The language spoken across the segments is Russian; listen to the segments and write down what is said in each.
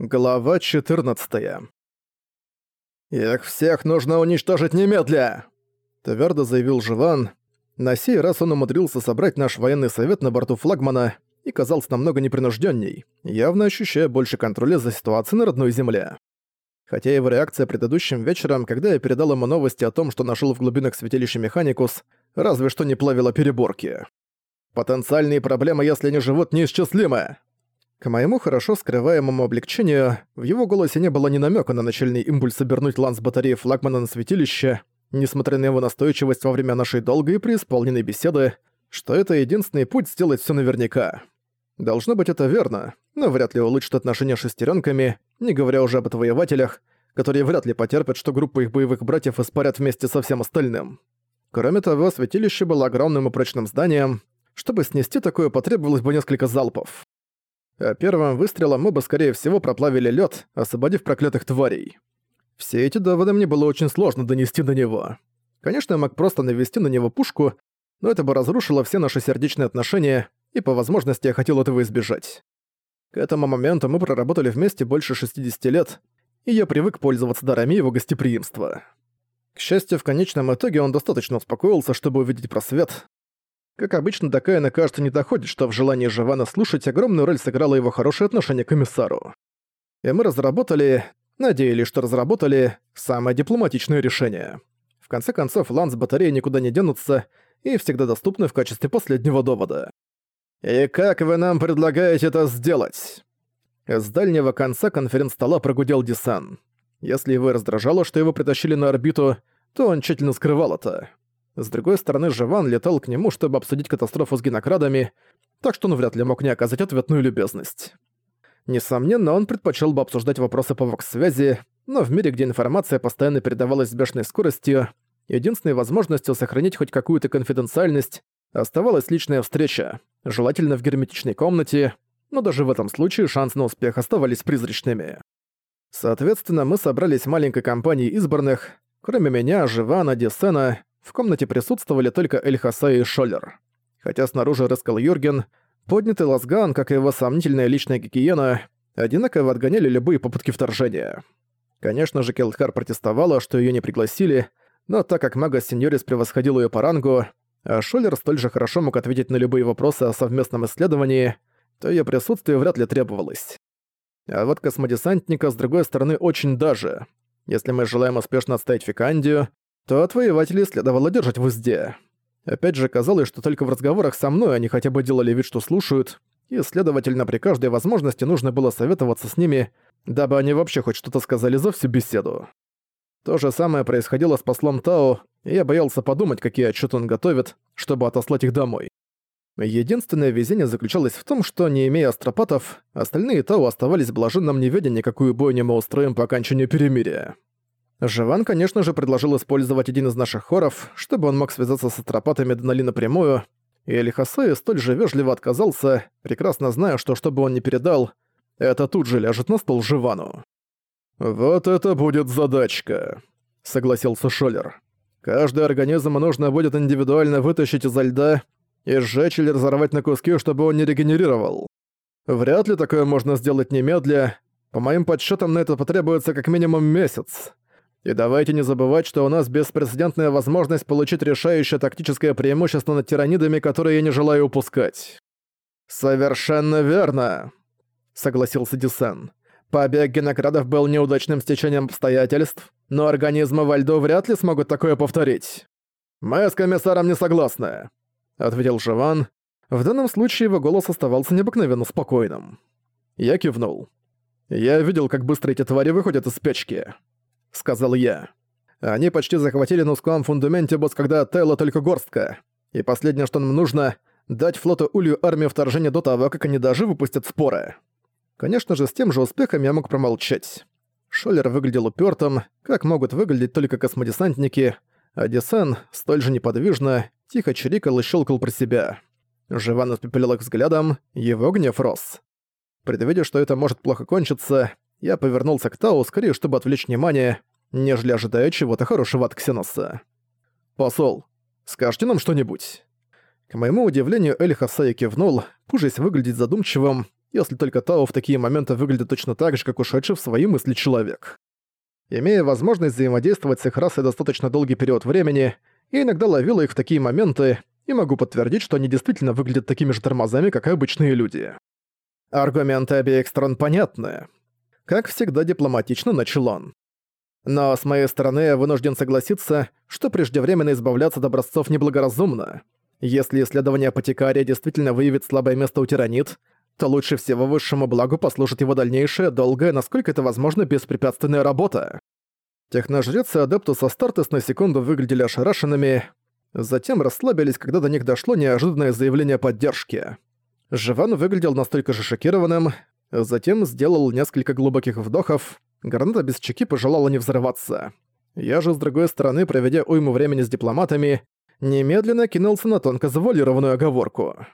Глава 14 «Их всех нужно уничтожить немедля!» Твердо заявил Живан. На сей раз он умудрился собрать наш военный совет на борту флагмана и казался намного непринужденней, явно ощущая больше контроля за ситуацией на родной земле. Хотя его реакция предыдущим вечером, когда я передал ему новости о том, что нашел в глубинах святилища Механикус, разве что не плавила переборки. «Потенциальные проблемы, если они живут, неисчислимы!» К моему хорошо скрываемому облегчению, в его голосе не было ни намека на начальный импульс обернуть ланс батареи флагмана на святилище, несмотря на его настойчивость во время нашей долгой и преисполненной беседы, что это единственный путь сделать все наверняка. Должно быть это верно, но вряд ли улучшит отношения шестеренками, не говоря уже об отвоевателях, которые вряд ли потерпят, что группа их боевых братьев испарят вместе со всем остальным. Кроме того, святилище было огромным и прочным зданием, чтобы снести такое потребовалось бы несколько залпов а первым выстрелом мы бы, скорее всего, проплавили лед, освободив проклятых тварей. Все эти доводы мне было очень сложно донести до него. Конечно, я мог просто навести на него пушку, но это бы разрушило все наши сердечные отношения, и по возможности я хотел этого избежать. К этому моменту мы проработали вместе больше 60 лет, и я привык пользоваться дарами его гостеприимства. К счастью, в конечном итоге он достаточно успокоился, чтобы увидеть просвет, как обычно, до Каина, кажется, не доходит, что в желании Живана слушать огромную роль сыграло его хорошее отношение к комиссару. И мы разработали, надеялись, что разработали, самое дипломатичное решение. В конце концов, ланс батареи никуда не денутся и всегда доступны в качестве последнего довода. «И как вы нам предлагаете это сделать?» С дальнего конца конференц-стола прогудел Дисан. Если его раздражало, что его притащили на орбиту, то он тщательно скрывал это. С другой стороны, Живан летал к нему, чтобы обсудить катастрофу с генокрадами, так что он вряд ли мог не оказать ответную любезность. Несомненно, он предпочел бы обсуждать вопросы по вокс-связи, но в мире, где информация постоянно передавалась с бешеной скоростью, единственной возможностью сохранить хоть какую-то конфиденциальность оставалась личная встреча, желательно в герметичной комнате, но даже в этом случае шансы на успех оставались призрачными. Соответственно, мы собрались маленькой компанией избранных, кроме меня, Живана, Десена, в комнате присутствовали только Эльхаса и Шоллер. Хотя снаружи рыскал Юрген, поднятый Лазган, как и его сомнительная личная гигиена, одинаково отгоняли любые попытки вторжения. Конечно же, Келдхар протестовала, что ее не пригласили, но так как мага Сеньорис превосходил ее по рангу, а Шоллер столь же хорошо мог ответить на любые вопросы о совместном исследовании, то ее присутствие вряд ли требовалось. А вот космодесантника, с другой стороны, очень даже. Если мы желаем успешно отстоять Фикандию, то отвоевателей следовало держать в узде. Опять же, казалось, что только в разговорах со мной они хотя бы делали вид, что слушают, и, следовательно, при каждой возможности нужно было советоваться с ними, дабы они вообще хоть что-то сказали за всю беседу. То же самое происходило с послом Тао, и я боялся подумать, какие отчеты он готовит, чтобы отослать их домой. Единственное везение заключалось в том, что, не имея астропатов, остальные Тао оставались в блаженном неведении, какую бойню мы устроим по окончанию перемирия. Живан, конечно же, предложил использовать один из наших хоров, чтобы он мог связаться с астропатами Донали напрямую, и Элихасея столь же вежливо отказался, прекрасно зная, что что бы он ни передал, это тут же ляжет на стол Живану. «Вот это будет задачка», — согласился Шолер. «Каждый организм нужно будет индивидуально вытащить изо льда и сжечь или разорвать на куски, чтобы он не регенерировал. Вряд ли такое можно сделать немедля. По моим подсчетам, на это потребуется как минимум месяц. И давайте не забывать, что у нас беспрецедентная возможность получить решающее тактическое преимущество над тиранидами, которые я не желаю упускать. «Совершенно верно», — согласился Дюсен. «Побег генокрадов был неудачным стечением обстоятельств, но организмы во льду вряд ли смогут такое повторить». «Мы с комиссаром не согласны», — ответил Живан. В данном случае его голос оставался необыкновенно спокойным. Я кивнул. Я видел, как быстро эти твари выходят из спячки сказал я. Они почти захватили узком фундаменте босс, когда Тейла только горстка. И последнее, что нам нужно, дать флоту Улью армию вторжения до того, как они даже выпустят споры. Конечно же, с тем же успехом я мог промолчать. Шоллер выглядел упертым, как могут выглядеть только космодесантники, а Десен, столь же неподвижно, тихо чирикал и щелкал про себя. Живан испепелил их взглядом, его гнев рос. Предвидя, что это может плохо кончиться, я повернулся к Тау скорее, чтобы отвлечь внимание, нежели ожидая чего-то хорошего от Ксеноса. «Посол, скажите нам что-нибудь». К моему удивлению, Эль Хасай кивнул, пужись выглядеть задумчивым, если только Тао в такие моменты выглядит точно так же, как ушедший в свои мысли человек. Имея возможность взаимодействовать с их расой достаточно долгий период времени, я иногда ловила их в такие моменты и могу подтвердить, что они действительно выглядят такими же тормозами, как и обычные люди. Аргументы обеих сторон понятны. Как всегда дипломатично начал он. Но с моей стороны я вынужден согласиться, что преждевременно избавляться от образцов неблагоразумно. Если исследование апотекария действительно выявит слабое место у тиранит, то лучше всего высшему благу послужит его дальнейшая, долгая, насколько это возможно, беспрепятственная работа. Техножрец и Адептус Астартес на секунду выглядели ошарашенными, затем расслабились, когда до них дошло неожиданное заявление поддержки. Живан выглядел настолько же шокированным, затем сделал несколько глубоких вдохов, граната без чеки пожелала не взрываться. Я же, с другой стороны, проведя уйму времени с дипломатами, немедленно кинулся на тонко завуалированную оговорку.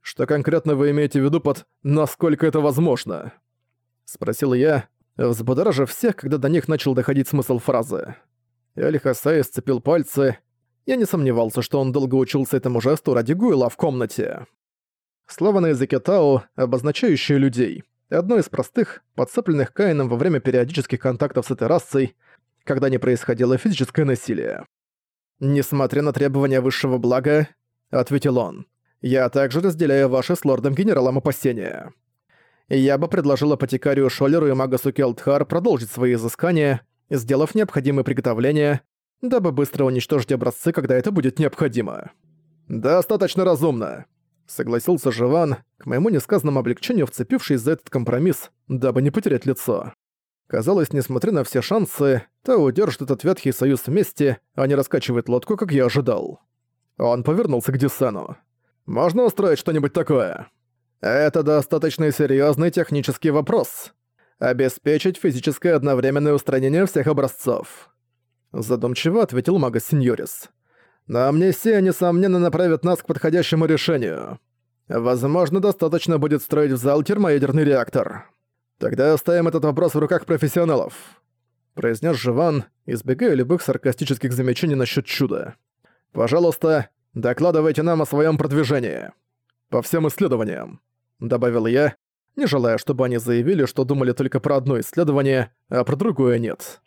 «Что конкретно вы имеете в виду под «насколько это возможно»?» Спросил я, взбудоражив всех, когда до них начал доходить смысл фразы. Эль-Хасай сцепил пальцы. Я не сомневался, что он долго учился этому жесту ради Гуэла в комнате. Слово на языке Тао, обозначающее людей. Одно из простых, подцепленных Каином во время периодических контактов с этой расой, когда не происходило физическое насилие. «Несмотря на требования высшего блага», — ответил он, «я также разделяю ваши с лордом-генералом опасения. Я бы предложил апотекарию Шолеру и Магасу Келтхар продолжить свои изыскания, сделав необходимые приготовления, дабы быстро уничтожить образцы, когда это будет необходимо». «Достаточно разумно», — согласился Живан, к моему несказанному облегчению вцепившись за этот компромисс, дабы не потерять лицо. Казалось, несмотря на все шансы, то удержит этот ветхий союз вместе, а не раскачивает лодку, как я ожидал. Он повернулся к Десену. «Можно устроить что-нибудь такое?» «Это достаточно серьезный технический вопрос. Обеспечить физическое одновременное устранение всех образцов». Задумчиво ответил мага Синьорис. «Но амнисия, несомненно, направит нас к подходящему решению. Возможно, достаточно будет строить в зал термоядерный реактор». «Тогда оставим этот вопрос в руках профессионалов», — произнес Живан, избегая любых саркастических замечаний насчет чуда. «Пожалуйста, докладывайте нам о своем продвижении. По всем исследованиям», — добавил я, не желая, чтобы они заявили, что думали только про одно исследование, а про другое нет.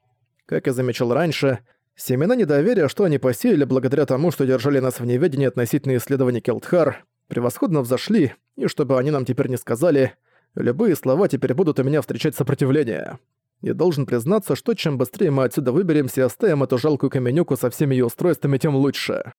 Как я замечал раньше, семена недоверия, что они посеяли благодаря тому, что держали нас в неведении относительно исследований Келтхар, превосходно взошли, и чтобы они нам теперь не сказали — Любые слова теперь будут у меня встречать сопротивление. И должен признаться, что чем быстрее мы отсюда выберемся и оставим эту жалкую каменюку со всеми ее устройствами, тем лучше.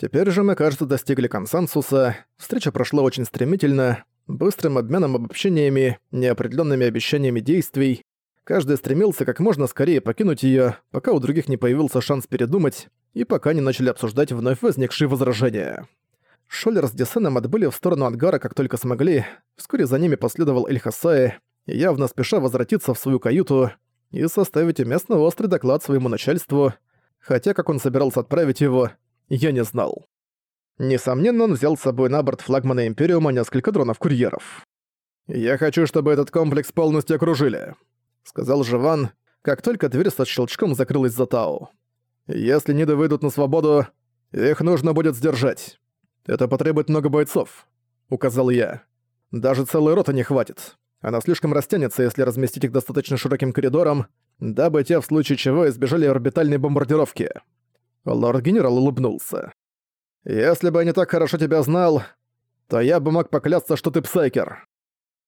Теперь же мы, кажется, достигли консенсуса. Встреча прошла очень стремительно, быстрым обменом обобщениями, неопределенными обещаниями действий. Каждый стремился как можно скорее покинуть ее, пока у других не появился шанс передумать, и пока не начали обсуждать вновь возникшие возражения. Шоллер с Десеном отбыли в сторону ангара как только смогли, вскоре за ними последовал Эль Хасае, явно спеша возвратиться в свою каюту и составить уместно острый доклад своему начальству, хотя как он собирался отправить его, я не знал. Несомненно, он взял с собой на борт флагмана Империума несколько дронов-курьеров. «Я хочу, чтобы этот комплекс полностью окружили», — сказал Живан, как только дверь со щелчком закрылась за Тау. «Если Ниды выйдут на свободу, их нужно будет сдержать». «Это потребует много бойцов», — указал я. «Даже целой роты не хватит. Она слишком растянется, если разместить их достаточно широким коридором, дабы те в случае чего избежали орбитальной бомбардировки». Лорд-генерал улыбнулся. «Если бы я не так хорошо тебя знал, то я бы мог поклясться, что ты псайкер.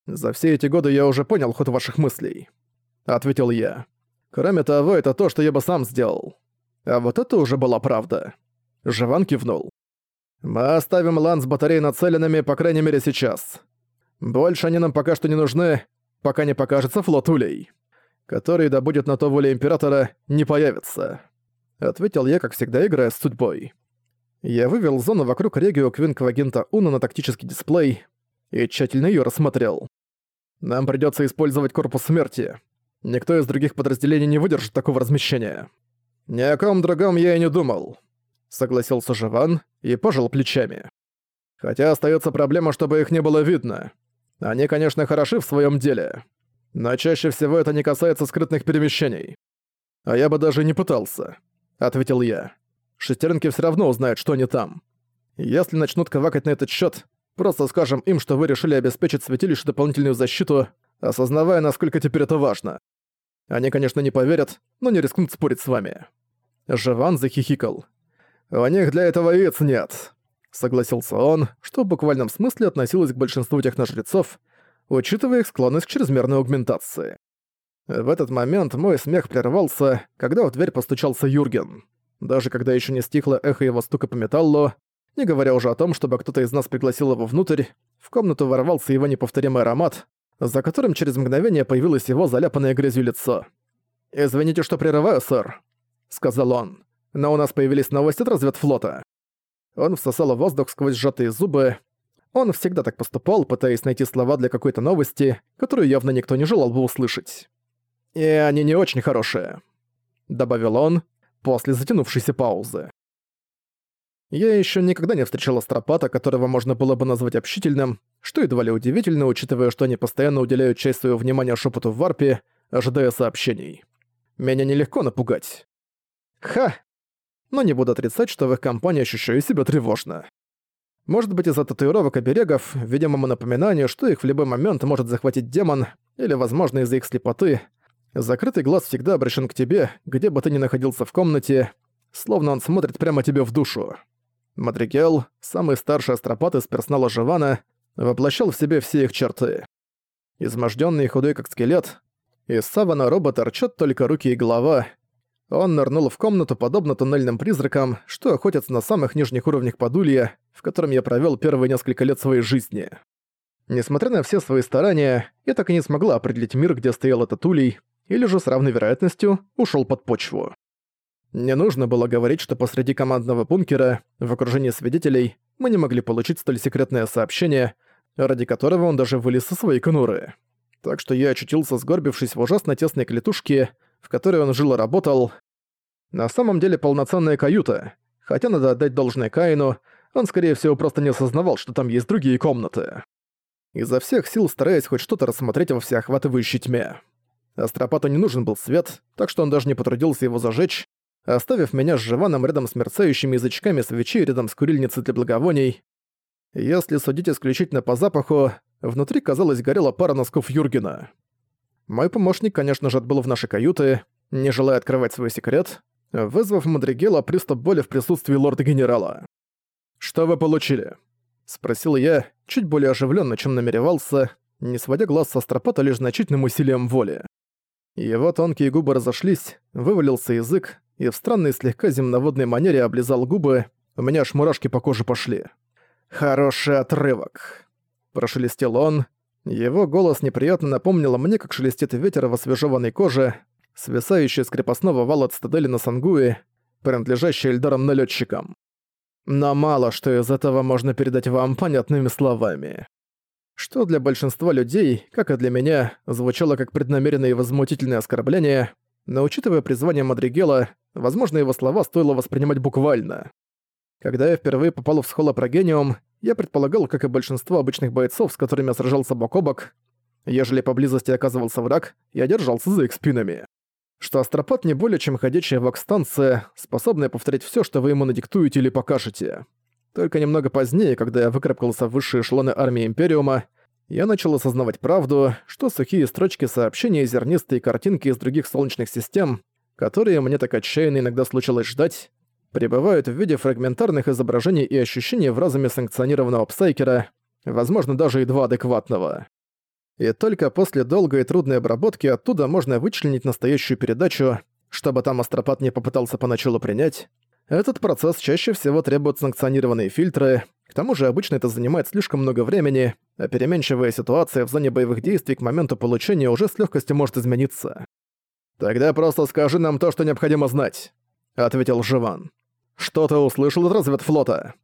За все эти годы я уже понял ход ваших мыслей», — ответил я. «Кроме того, это то, что я бы сам сделал. А вот это уже была правда». Живан кивнул. Мы оставим лан с батареей нацеленными, по крайней мере, сейчас. Больше они нам пока что не нужны, пока не покажется флот улей. Который, да будет на то воля Императора, не появится. Ответил я, как всегда, играя с судьбой. Я вывел зону вокруг Регио Квинквагента Уна на тактический дисплей и тщательно ее рассмотрел. Нам придется использовать Корпус Смерти. Никто из других подразделений не выдержит такого размещения. Ни о ком другом я и не думал согласился Живан и пожал плечами. Хотя остается проблема, чтобы их не было видно. Они, конечно, хороши в своем деле, но чаще всего это не касается скрытных перемещений. А я бы даже не пытался, ответил я. Шестеренки все равно узнают, что они там. Если начнут квакать на этот счет, Просто скажем им, что вы решили обеспечить святилищу дополнительную защиту, осознавая, насколько теперь это важно. Они, конечно, не поверят, но не рискнут спорить с вами». Живан захихикал. «У них для этого яиц нет», — согласился он, что в буквальном смысле относилось к большинству техножрецов, учитывая их склонность к чрезмерной аугментации. В этот момент мой смех прервался, когда в дверь постучался Юрген. Даже когда еще не стихло эхо его стука по металлу, не говоря уже о том, чтобы кто-то из нас пригласил его внутрь, в комнату ворвался его неповторимый аромат, за которым через мгновение появилось его заляпанное грязью лицо. «Извините, что прерываю, сэр», — сказал он, — «но у нас появились новости от разведфлота». Он всосал воздух сквозь сжатые зубы. Он всегда так поступал, пытаясь найти слова для какой-то новости, которую явно никто не желал бы услышать. «И они не очень хорошие», — добавил он после затянувшейся паузы. Я еще никогда не встречал астропата, которого можно было бы назвать общительным, что едва ли удивительно, учитывая, что они постоянно уделяют часть своего внимания шепоту в варпе, ожидая сообщений. Меня нелегко напугать. Ха! Но не буду отрицать, что в их компании ощущаю себя тревожно. Может быть из-за татуировок оберегов, видимому напоминанию, что их в любой момент может захватить демон, или, возможно, из-за их слепоты, Закрытый глаз всегда обращен к тебе, где бы ты ни находился в комнате, словно он смотрит прямо тебе в душу. Мадригел, самый старший астропат из персонала Живана, воплощал в себе все их черты. Измождённый и худой как скелет, из савана роба торчат только руки и голова. Он нырнул в комнату, подобно туннельным призракам, что охотятся на самых нижних уровнях подулья, в котором я провёл первые несколько лет своей жизни. Несмотря на все свои старания, я так и не смогла определить мир, где стоял этот улей, или же с равной вероятностью ушел под почву. Не нужно было говорить, что посреди командного бункера, в окружении свидетелей, мы не могли получить столь секретное сообщение, ради которого он даже вылез из своей конуры. Так что я очутился, сгорбившись в ужасно тесной клетушке, в которой он жил и работал. На самом деле полноценная каюта, хотя надо отдать должное Каину, он, скорее всего, просто не осознавал, что там есть другие комнаты. Изо всех сил стараясь хоть что-то рассмотреть во всеохватывающей тьме. Астропату не нужен был свет, так что он даже не потрудился его зажечь, оставив меня с Живаном рядом с мерцающими язычками свечей рядом с курильницей для благовоний. Если судить исключительно по запаху, внутри, казалось, горела пара носков Юргена. Мой помощник, конечно же, отбыл в наши каюты, не желая открывать свой секрет, вызвав Мадригела приступ боли в присутствии лорда-генерала. «Что вы получили?» — спросил я, чуть более оживленно, чем намеревался, не сводя глаз со стропата лишь значительным усилием воли. Его тонкие губы разошлись, вывалился язык, и в странной слегка земноводной манере облизал губы, у меня аж мурашки по коже пошли. «Хороший отрывок», – прошелестел он. Его голос неприятно напомнил мне, как шелестит ветер в освежеванной коже, свисающий с крепостного вала цитадели на Сангуе, принадлежащий Эльдарам налетчикам. Но мало что из этого можно передать вам понятными словами что для большинства людей, как и для меня, звучало как преднамеренное и возмутительное оскорбление, но учитывая призвание Мадригела, возможно, его слова стоило воспринимать буквально. Когда я впервые попал в схолопрогениум, я предполагал, как и большинство обычных бойцов, с которыми я сражался бок о бок, ежели поблизости оказывался враг, я держался за их спинами. Что астропат не более чем ходячая вокстанция, способная повторить все, что вы ему надиктуете или покажете. Только немного позднее, когда я выкарабкался в высшие эшелоны армии Империума, я начал осознавать правду, что сухие строчки сообщений и зернистые картинки из других солнечных систем, которые мне так отчаянно иногда случалось ждать, пребывают в виде фрагментарных изображений и ощущений в разуме санкционированного псайкера, возможно, даже едва адекватного. И только после долгой и трудной обработки оттуда можно вычленить настоящую передачу, чтобы там астропат не попытался поначалу принять, этот процесс чаще всего требует санкционированные фильтры, к тому же обычно это занимает слишком много времени, а переменчивая ситуация в зоне боевых действий к моменту получения уже с легкостью может измениться. «Тогда просто скажи нам то, что необходимо знать», — ответил Живан. «Что ты услышал от разведфлота?»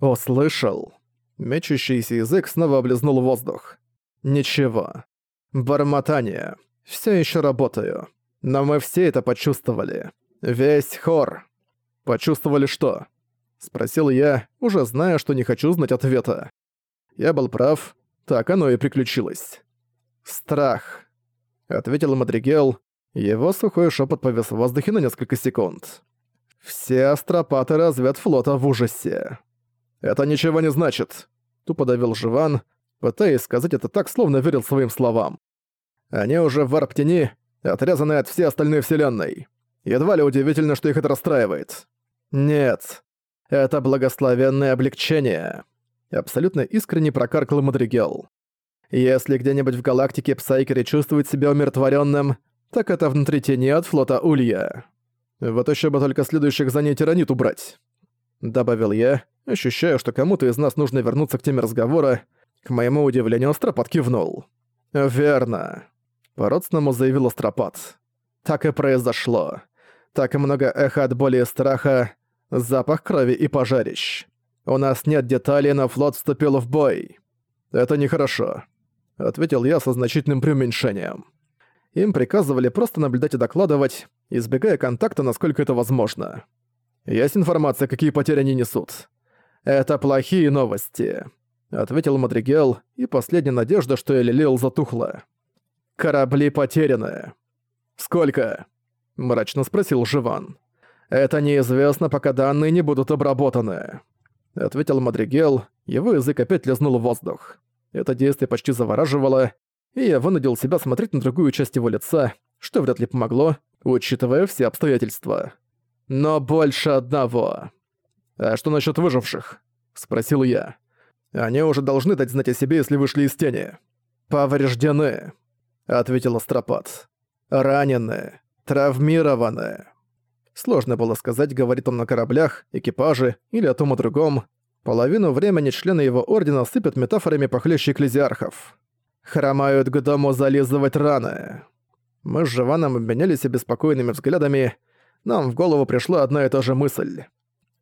«Услышал». Мечущийся язык снова облизнул воздух. «Ничего. Бормотание. Все еще работаю. Но мы все это почувствовали. Весь хор». «Почувствовали что?» — спросил я, уже зная, что не хочу знать ответа. Я был прав, так оно и приключилось. «Страх», — ответил Мадригел. Его сухой шепот повис в воздухе на несколько секунд. «Все астропаты разведфлота в ужасе». «Это ничего не значит». тупо давил Живан, пытаясь сказать это так, словно верил своим словам. Они уже в варп-тени, отрезаны от всей остальной вселенной. Едва ли удивительно, что их это расстраивает. Нет, это благословенное облегчение. Абсолютно искренне прокаркал Мадригел. Если где-нибудь в галактике Псайкеры чувствует себя умиротворенным, так это внутри тени от флота Улья. Вот еще бы только следующих за ней тиранит убрать. Добавил я, ощущая, что кому-то из нас нужно вернуться к теме разговора. К моему удивлению, Астропат кивнул. «Верно», — по-родственному заявил Астропат. «Так и произошло. Так много эха от боли и страха, запах крови и пожарищ. У нас нет деталей, но флот вступил в бой. Это нехорошо ответил я со значительным преуменьшением. Им приказывали просто наблюдать и докладывать, избегая контакта, насколько это возможно. Есть информация, какие потери они несут. Это плохие новости, ответил Мадригел, и последняя надежда, что лелеял, затухла. Корабли потеряны. Сколько? мрачно спросил Живан. Это неизвестно, пока данные не будут обработаны, ответил Мадригел, его язык опять лизнул в воздух. Это действие почти завораживало, и я вынудил себя смотреть на другую часть его лица, что вряд ли помогло, учитывая все обстоятельства. Но больше одного. «А что насчет выживших?» — спросил я. «Они уже должны дать знать о себе, если вышли из тени». «Повреждены», — ответил Астропат. «Ранены, травмированы». Сложно было сказать, говорит он на кораблях, экипаже или о том и другом, Половину времени члены его ордена сыпят метафорами похлеще экклезиархов. Хромают к дому зализывать раны. Мы с Живаном обменялись обеспокоенными взглядами. Нам в голову пришла одна и та же мысль.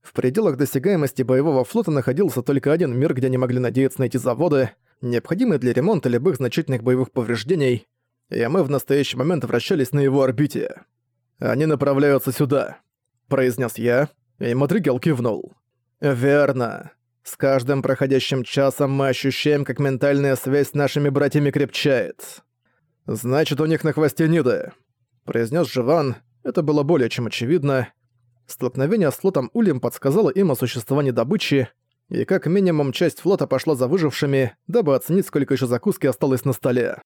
В пределах досягаемости боевого флота находился только один мир, где они могли надеяться найти заводы, необходимые для ремонта любых значительных боевых повреждений, и мы в настоящий момент вращались на его орбите. «Они направляются сюда», — произнес я, и Мадригел кивнул. «Верно. С каждым проходящим часом мы ощущаем, как ментальная связь с нашими братьями крепчает. Значит, у них на хвосте Ниды», — произнес Живан. Это было более чем очевидно. Столкновение с флотом Ульем подсказало им о существовании добычи, и как минимум часть флота пошла за выжившими, дабы оценить, сколько еще закуски осталось на столе.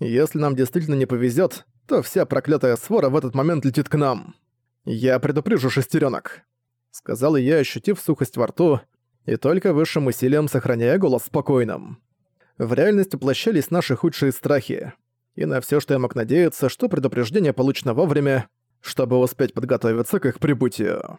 Если нам действительно не повезет, то вся проклятая свора в этот момент летит к нам. Я предупрежу шестеренок сказал я, ощутив сухость во рту, и только высшим усилием сохраняя голос спокойным. В реальность воплощались наши худшие страхи. И на все, что я мог надеяться, что предупреждение получено вовремя, чтобы успеть подготовиться к их прибытию.